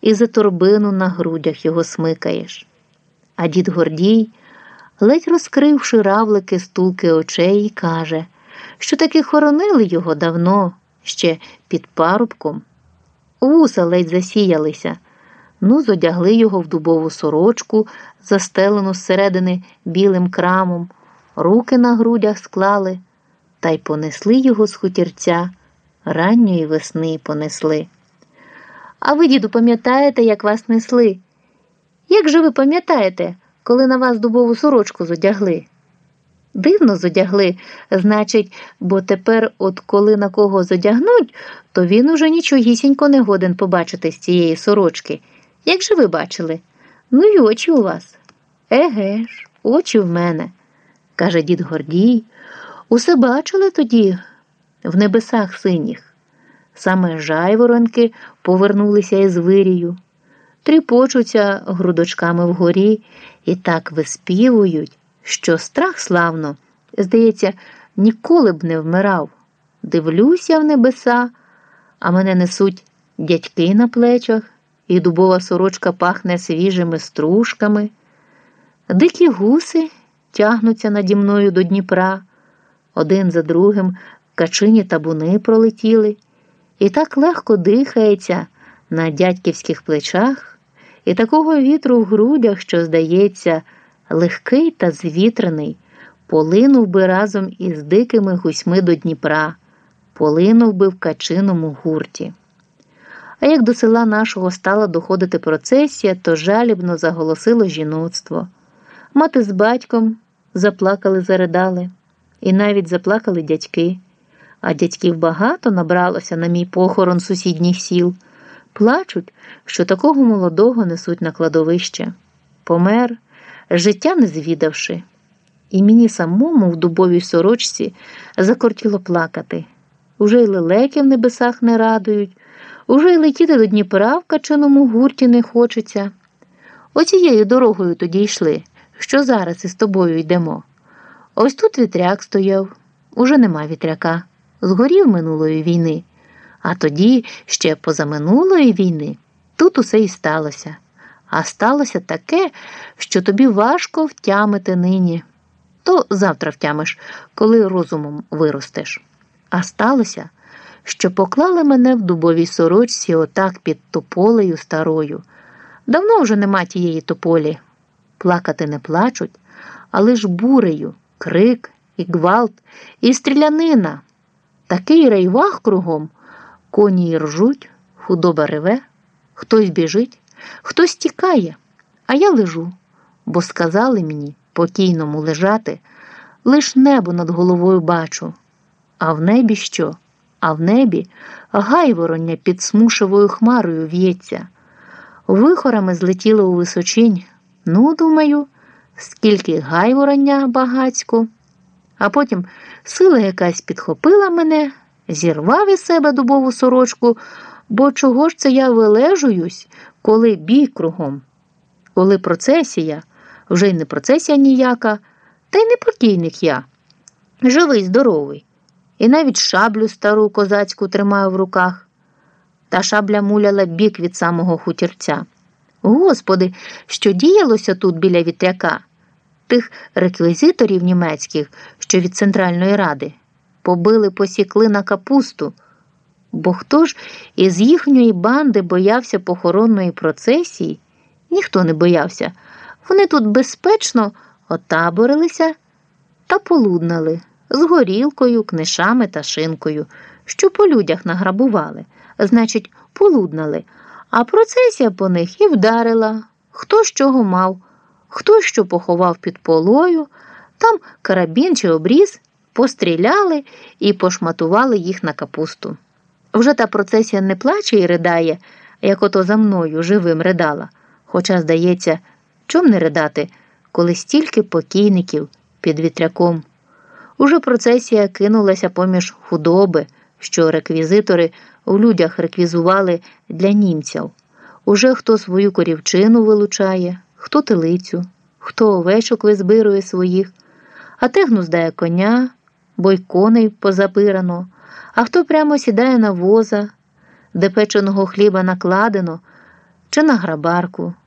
і за торбину на грудях його смикаєш. А дід Гордій, ледь розкривши равлики стулки очей, каже, що таки хоронили його давно, ще під парубком. Вуса ледь засіялися, ну, зодягли його в дубову сорочку, застелену зсередини білим крамом, руки на грудях склали та й понесли його з хутірця, ранньої весни понесли. А ви, діду, пам'ятаєте, як вас несли? Як же ви пам'ятаєте, коли на вас дубову сорочку зодягли? Дивно зодягли, значить, бо тепер, от коли на кого зодягнуть, то він уже нічогісінько не годен побачити з цієї сорочки. Як же ви бачили? Ну й очі у вас. Еге ж, очі в мене, каже дід Гордій. Усе бачили тоді в небесах синіх. Саме жайворонки повернулися із вирію, тріпочуться грудочками вгорі і так виспівують, що страх славно, здається, ніколи б не вмирав. Дивлюся в небеса, а мене несуть дядьки на плечах, і дубова сорочка пахне свіжими стружками. Дикі гуси тягнуться наді мною до Дніпра. Один за другим качині табуни пролетіли, і так легко дихається на дядьківських плечах, і такого вітру в грудях, що, здається, легкий та звітрений, полинув би разом із дикими гусьми до Дніпра, полинув би в качиному гурті. А як до села нашого стала доходити процесія, то жалібно заголосило жіноцтво. Мати з батьком заплакали, заридали і навіть заплакали дядьки. А дядьків багато набралося на мій похорон сусідніх сіл. Плачуть, що такого молодого несуть на кладовище. Помер, життя не звідавши. І мені самому в дубовій сорочці закортіло плакати. Уже й лелеки в небесах не радують, уже й летіти до Дніпра в качаному гурті не хочеться. Оцією дорогою тоді йшли, що зараз із тобою йдемо. Ось тут вітряк стояв, уже нема вітряка, згорів минулої війни. А тоді, ще позаминулої війни, тут усе і сталося. А сталося таке, що тобі важко втямити нині. То завтра втямиш, коли розумом виростеш. А сталося, що поклали мене в дубовій сорочці отак під тополею старою. Давно вже нема тієї тополі. Плакати не плачуть, але ж бурею крик, і гвалт, і стрілянина. Такий рейвах кругом, коні ржуть, худоба реве, хтось біжить, хтось тікає, а я лежу, бо сказали мені покійному лежати, лиш небо над головою бачу. А в небі що? А в небі гайвороння під смушевою хмарою в'ється. Вихорами злетіло у височинь. Ну, думаю скільки гайворання багацько, а потім сила якась підхопила мене, зірвав із себе дубову сорочку, бо чого ж це я вилежуюсь, коли бій кругом, коли процесія, вже й не процесія ніяка, та й не покійник я, живий, здоровий, і навіть шаблю стару козацьку тримаю в руках. Та шабля муляла бік від самого хутірця. Господи, що діялося тут біля вітряка? Тих реквізиторів німецьких, що від Центральної Ради, побили, посікли на капусту. Бо хто ж із їхньої банди боявся похоронної процесії? Ніхто не боявся. Вони тут безпечно отаборилися та полуднали з горілкою, книшами та шинкою, що по людях награбували, значить, полуднали, а процесія по них і вдарила, хто з чого мав. Хто що поховав під полою, там карабін чи обріз, постріляли і пошматували їх на капусту. Вже та процесія не плаче і ридає, як ото за мною живим ридала. Хоча, здається, чом не ридати, коли стільки покійників під вітряком. Уже процесія кинулася поміж худоби, що реквізитори у людях реквізували для німців. Уже хто свою корівчину вилучає хто телицю, хто овечок визбирує своїх, а те гнуздає коня, бо й коней позапирано, а хто прямо сідає на воза, де печеного хліба накладено, чи на грабарку,